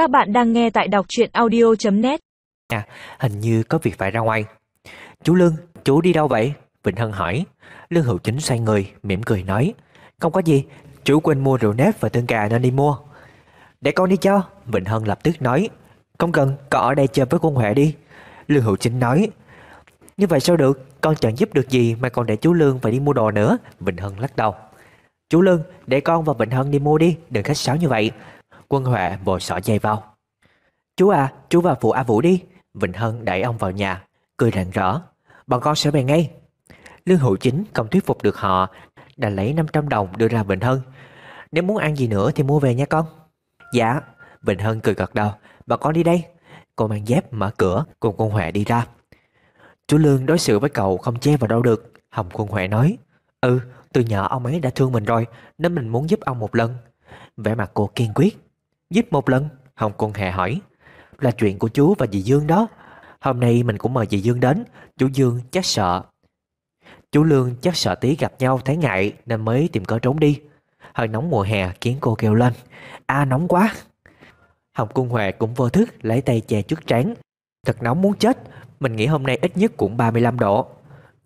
Các bạn đang nghe tại đọc truyện audio.net À, hình như có việc phải ra ngoài. Chú Lương, chú đi đâu vậy? Vịnh Hân hỏi. Lương Hữu Chính xoay người, mỉm cười nói. Không có gì, chú quên mua rượu nếp và tương cà nên đi mua. Để con đi cho. Vịnh Hân lập tức nói. Không cần, con ở đây chơi với con Huệ đi. Lương Hữu Chính nói. Như vậy sao được, con chẳng giúp được gì mà còn để chú Lương phải đi mua đồ nữa. Vịnh Hân lắc đầu. Chú Lương, để con và Vịnh Hân đi mua đi, đừng khách sáo như vậy. Quân Huệ vội xỏ dây vào. Chú à, chú vào phụ A Vũ đi. Vịnh Hân đẩy ông vào nhà, cười rạng rỡ. Bọn con sẽ về ngay. Lương Hữu Chính không thuyết phục được họ, đã lấy 500 đồng đưa ra Vịnh Hân. Nếu muốn ăn gì nữa thì mua về nha con. Dạ. Vịnh Hân cười gật đầu. Bọn con đi đây. Cô mang dép mở cửa cùng con Huệ đi ra. Chú Lương đối xử với cậu không che vào đâu được. Hồng Quân Huệ nói. Ừ, từ nhỏ ông ấy đã thương mình rồi nên mình muốn giúp ông một lần. Vẻ mặt cô kiên quyết. Giúp một lần? Hồng Quân Huệ hỏi. Là chuyện của chú và dì Dương đó. Hôm nay mình cũng mời dì Dương đến. Chú Dương chắc sợ. Chú Lương chắc sợ tí gặp nhau thấy ngại nên mới tìm cớ trốn đi. Hơi nóng mùa hè khiến cô kêu lên. À nóng quá. Hồng Cung Huệ cũng vô thức lấy tay che trước trán. Thật nóng muốn chết. Mình nghĩ hôm nay ít nhất cũng 35 độ.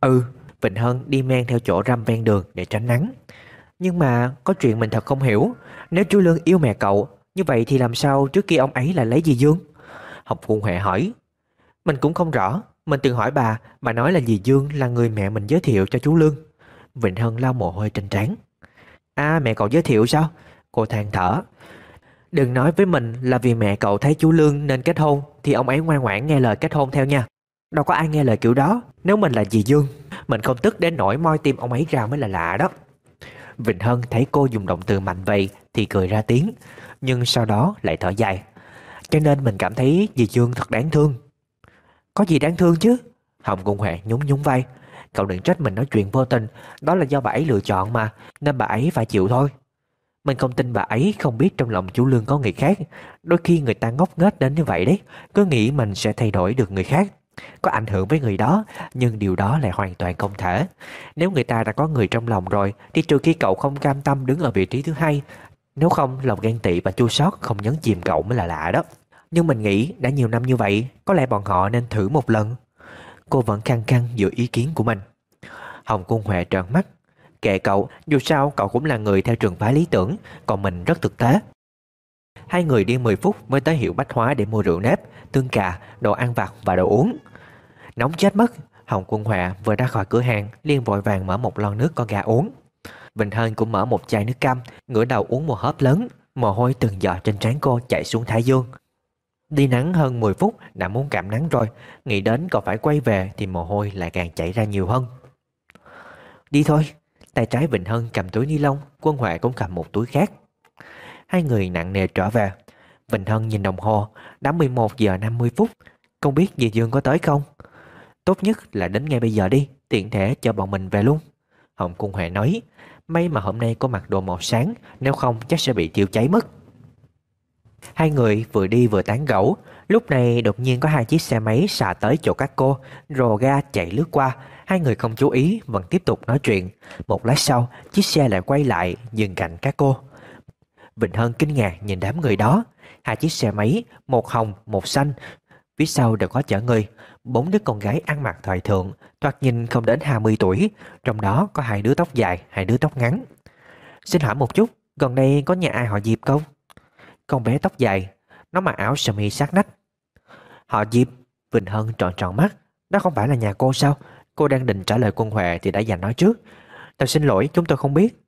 Ừ, Vịnh Hân đi men theo chỗ râm ven đường để tránh nắng. Nhưng mà có chuyện mình thật không hiểu. Nếu chú Lương yêu mẹ cậu, như vậy thì làm sao trước kia ông ấy lại lấy dì Dương? học phụng Huệ hỏi. Mình cũng không rõ. Mình từng hỏi bà, bà nói là dì Dương là người mẹ mình giới thiệu cho chú Lương. Vịnh Hân lau mồ hôi trên trán. À mẹ cậu giới thiệu sao? Cô than thở. Đừng nói với mình là vì mẹ cậu thấy chú Lương nên kết hôn thì ông ấy ngoan ngoãn nghe lời kết hôn theo nha. Đâu có ai nghe lời kiểu đó. Nếu mình là dì Dương, mình không tức đến nỗi moi tim ông ấy ra mới là lạ đó. Vịnh Hân thấy cô dùng động từ mạnh vậy thì cười ra tiếng, nhưng sau đó lại thở dài. Cho nên mình cảm thấy dì Dương thật đáng thương. Có gì đáng thương chứ? Hồng Cung Huệ nhún nhún vai. Cậu đừng trách mình nói chuyện vô tình, đó là do bà ấy lựa chọn mà, nên bà ấy phải chịu thôi. Mình không tin bà ấy không biết trong lòng chú Lương có người khác. Đôi khi người ta ngốc nghếch đến như vậy đấy, cứ nghĩ mình sẽ thay đổi được người khác. Có ảnh hưởng với người đó, nhưng điều đó lại hoàn toàn không thể. Nếu người ta đã có người trong lòng rồi, thì trừ khi cậu không cam tâm đứng ở vị trí thứ hai. Nếu không, lòng ghen tị và chua sót không nhấn chìm cậu mới là lạ đó. Nhưng mình nghĩ đã nhiều năm như vậy, có lẽ bọn họ nên thử một lần. Cô vẫn khăng khăng giữ ý kiến của mình. Hồng Cung Huệ trợn mắt. Kệ cậu, dù sao cậu cũng là người theo trường phái lý tưởng, còn mình rất thực tế. Hai người đi 10 phút mới tới hiệu bách hóa để mua rượu nếp, tương cà, đồ ăn vặt và đồ uống. Nóng chết mất, Hồng Quân Hòa vừa ra khỏi cửa hàng liền vội vàng mở một lon nước con gà uống. Bình Hân cũng mở một chai nước cam, ngửa đầu uống một hớp lớn, mồ hôi từng giọt trên trán cô chạy xuống thái dương. Đi nắng hơn 10 phút đã muốn cảm nắng rồi, nghĩ đến còn phải quay về thì mồ hôi lại càng chảy ra nhiều hơn. Đi thôi, tay trái Vịnh Hân cầm túi ni lông, Quân Hòa cũng cầm một túi khác. Hai người nặng nề trở về. Vịnh Hân nhìn đồng hồ, đã 11 giờ 50 phút, không biết dì Dương có tới không? Tốt nhất là đến ngay bây giờ đi, tiện thể cho bọn mình về luôn. Hồng Cung Huệ nói, may mà hôm nay có mặc đồ màu sáng, nếu không chắc sẽ bị tiêu cháy mất. Hai người vừa đi vừa tán gẫu Lúc này đột nhiên có hai chiếc xe máy xà tới chỗ các cô Rồ ga chạy lướt qua Hai người không chú ý vẫn tiếp tục nói chuyện Một lát sau chiếc xe lại quay lại Dừng cạnh các cô Vịnh Hân kinh ngạc nhìn đám người đó. Hai chiếc xe máy Một hồng, một xanh. Phía sau đều có chở người. Bốn đứa con gái ăn mặc thời thượng Thoạt nhìn không đến 20 tuổi. Trong đó có hai đứa tóc dài, hai đứa tóc ngắn. Xin hỏi một chút Gần đây có nhà ai họ Diệp không? Con bé tóc dài Nó mặc áo sơ mi sát nách. Họ Diệp vịnh Hân tròn tròn mắt. Đó không phải là nhà cô sao? Cô đang định trả lời quân Huệ thì đã giành nói trước. Tôi xin lỗi chúng tôi không biết.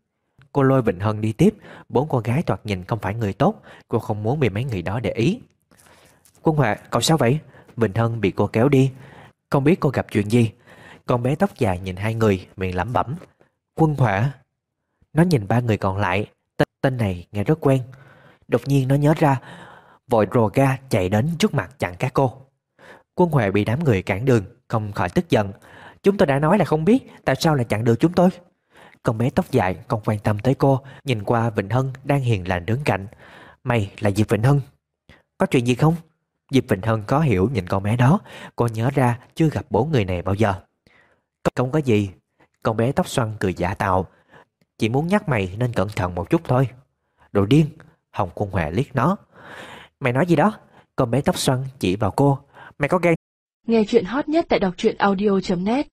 Cô lôi Vịnh Hân đi tiếp. Bốn con gái toạt nhìn không phải người tốt. Cô không muốn bị mấy người đó để ý. Quân Huệ cậu sao vậy? Vịnh Hân bị cô kéo đi. Không biết cô gặp chuyện gì. Con bé tóc dài nhìn hai người miệng lẩm bẩm. Quân Huệ Nó nhìn ba người còn lại. Tên, tên này nghe rất quen. Đột nhiên nó nhớ ra Vội rồ ga chạy đến trước mặt chặn các cô. Quân Huệ bị đám người cản đường Không khỏi tức giận. Chúng tôi đã nói là không biết Tại sao lại chặn được chúng tôi? Con bé tóc dài còn quan tâm tới cô, Nhìn qua Vịnh Hân đang hiền lành đứng cạnh. Mày là Diệp Vịnh Hân. Có chuyện gì không? Diệp Vịnh Hân có hiểu nhìn con bé đó. Cô nhớ ra chưa gặp bốn người này bao giờ. Không có gì. Con bé tóc xoăn cười giả tạo. Chỉ muốn nhắc mày nên cẩn thận một chút thôi. Đồ điên, Hồng Quân Huệ liếc nó. Mày nói gì đó? Con bé tóc xoăn chỉ vào cô. Mày có gan Nghe chuyện hot nhất tại đọc truyện audio.net